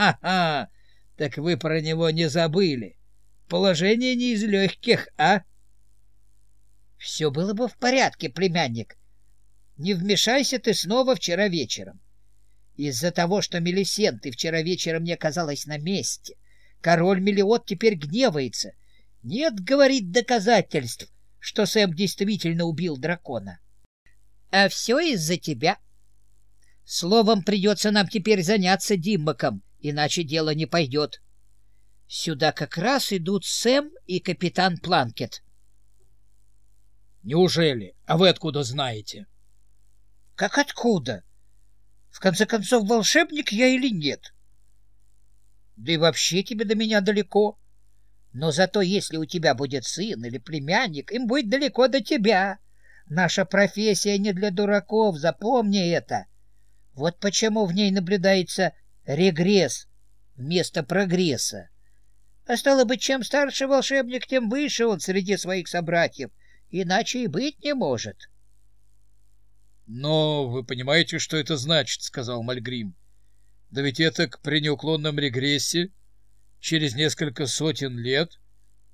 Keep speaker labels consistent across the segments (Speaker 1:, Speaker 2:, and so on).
Speaker 1: Ха-ха! Так вы про него не забыли. Положение не из легких, а? Все было бы в порядке, племянник. Не вмешайся ты снова вчера вечером. Из-за того, что Мелисенты вчера вечером не оказалась на месте, король Мелиот теперь гневается. Нет, говорит, доказательств, что Сэм действительно убил дракона. А все из-за тебя. Словом, придется нам теперь заняться Диммаком, иначе дело не пойдет. Сюда как раз идут Сэм и капитан Планкет.
Speaker 2: — Неужели? А вы откуда знаете?
Speaker 1: — Как откуда? В конце концов, волшебник я или нет? Да и вообще тебе до меня далеко. Но зато если у тебя будет сын или племянник, им будет далеко до тебя. Наша профессия не для дураков, запомни это. Вот почему в ней наблюдается регресс вместо прогресса. А стало быть, чем старше волшебник, тем выше он среди своих собратьев. Иначе и быть не может.
Speaker 2: — Но вы понимаете, что это значит, — сказал Мальгрим. — Да ведь это к при неуклонном регрессе через несколько сотен лет.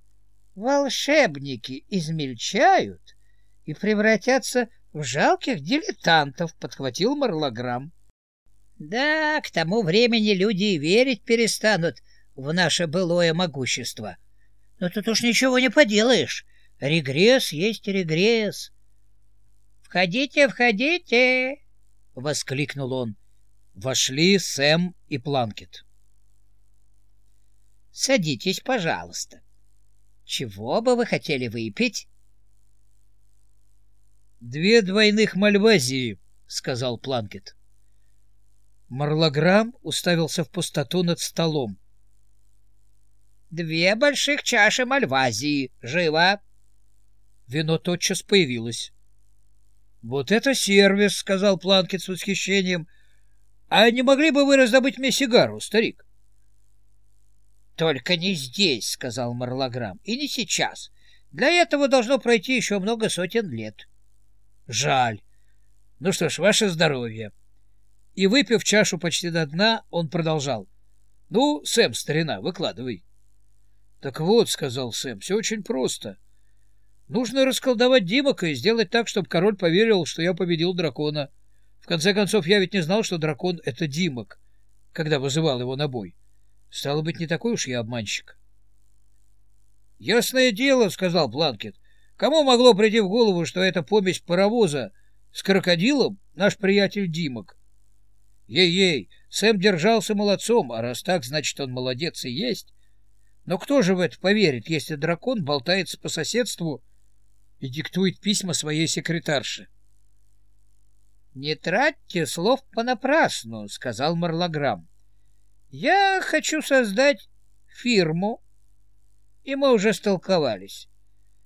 Speaker 1: — Волшебники измельчают и превратятся в жалких дилетантов, — подхватил Марлограмм. — Да, к тому времени люди верить перестанут в наше былое могущество. Но тут уж ничего не поделаешь. Регресс есть регресс. «Входите, входите!» — воскликнул он.
Speaker 2: Вошли Сэм и Планкет.
Speaker 1: «Садитесь, пожалуйста. Чего бы вы хотели выпить?»
Speaker 2: «Две двойных мальвазии», — сказал Планкет. Марлограмм уставился в пустоту над столом.
Speaker 1: «Две больших чаши мальвазии. Живо!»
Speaker 2: Вино тотчас появилось. — Вот это сервис, — сказал Планкет с восхищением. — А не могли бы вы раздобыть мне сигару, старик?
Speaker 1: — Только не здесь, — сказал Марлограмм, — и не сейчас. Для этого должно пройти еще много сотен лет.
Speaker 2: — Жаль. Ну что ж, ваше здоровье. И, выпив чашу почти до дна, он продолжал. — Ну, Сэм, старина, выкладывай. — Так вот, — сказал Сэм, — все очень просто. — Нужно расколдовать Димака и сделать так, чтобы король поверил, что я победил дракона. В конце концов, я ведь не знал, что дракон — это Димак, когда вызывал его на бой. Стало быть, не такой уж я обманщик. — Ясное дело, — сказал Планкет. — Кому могло прийти в голову, что это помесь паровоза с крокодилом наш приятель Димак? Ей-ей, Сэм держался молодцом, а раз так, значит, он молодец и есть. Но кто же в это поверит, если дракон болтается по соседству и диктует письма своей секретарше.
Speaker 1: — Не тратьте слов понапрасну, — сказал Марлограмм. — Я хочу создать фирму, и мы уже столковались.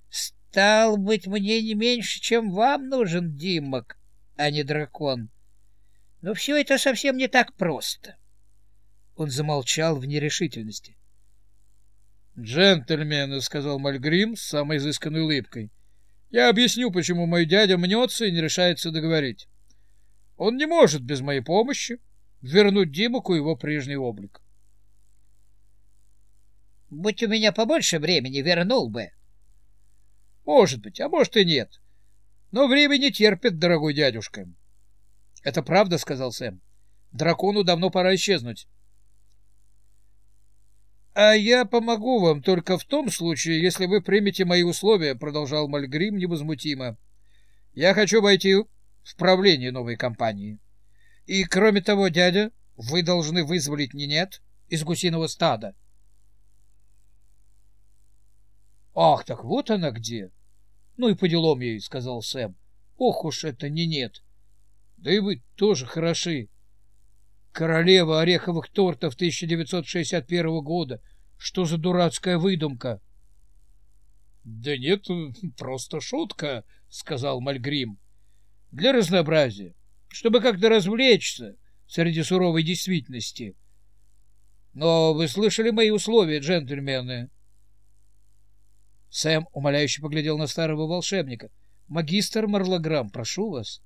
Speaker 1: Стал быть, мне не меньше, чем вам нужен Димок, а не дракон. Но все это совсем не так просто.
Speaker 2: Он замолчал в нерешительности. — Джентльмены, — сказал Мальгрим с самой изысканной улыбкой, — я объясню, почему мой дядя мнется и не решается договорить. Он не может без моей помощи вернуть Димуку его прежний облик.
Speaker 1: — Будь у меня побольше времени, вернул бы.
Speaker 2: — Может быть, а может и нет. Но время не терпит, дорогой дядюшка. — Это правда, — сказал Сэм. — Дракону давно пора исчезнуть. — А я помогу вам только в том случае, если вы примете мои условия, — продолжал Мальгрим невозмутимо. — Я хочу войти в правление новой компании. И, кроме того, дядя, вы должны вызволить Нинет из гусиного стада. — Ах, так вот она где! — Ну и по делам ей, — сказал Сэм. — Ох уж это Нинет! Да и вы тоже хороши. Королева ореховых тортов 1961 года. Что за дурацкая выдумка? — Да нет, просто шутка, — сказал Мальгрим. — Для разнообразия, чтобы как-то развлечься среди суровой действительности. Но вы слышали мои условия, джентльмены? Сэм умоляюще поглядел на старого волшебника. — Магистр Марлограмм, прошу вас.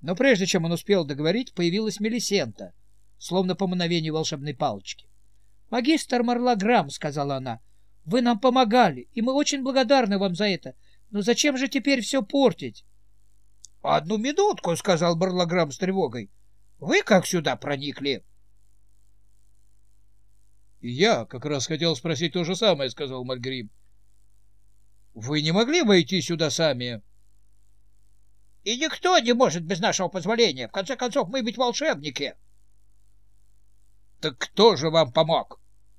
Speaker 2: Но прежде чем он успел договорить, появилась Мелисента —
Speaker 1: словно по мановению волшебной палочки. — Магистр Марлаграм, — сказала она, — вы нам помогали, и мы очень благодарны вам за это. Но зачем же теперь все портить? — Одну минутку, — сказал Марлаграм с тревогой. — Вы как сюда проникли?
Speaker 2: — Я как раз хотел спросить то же самое, — сказал Мальгрим. — Вы не могли войти сюда сами?
Speaker 1: — И никто не может без нашего позволения. В конце концов, мы ведь волшебники.
Speaker 2: — Так кто же вам помог?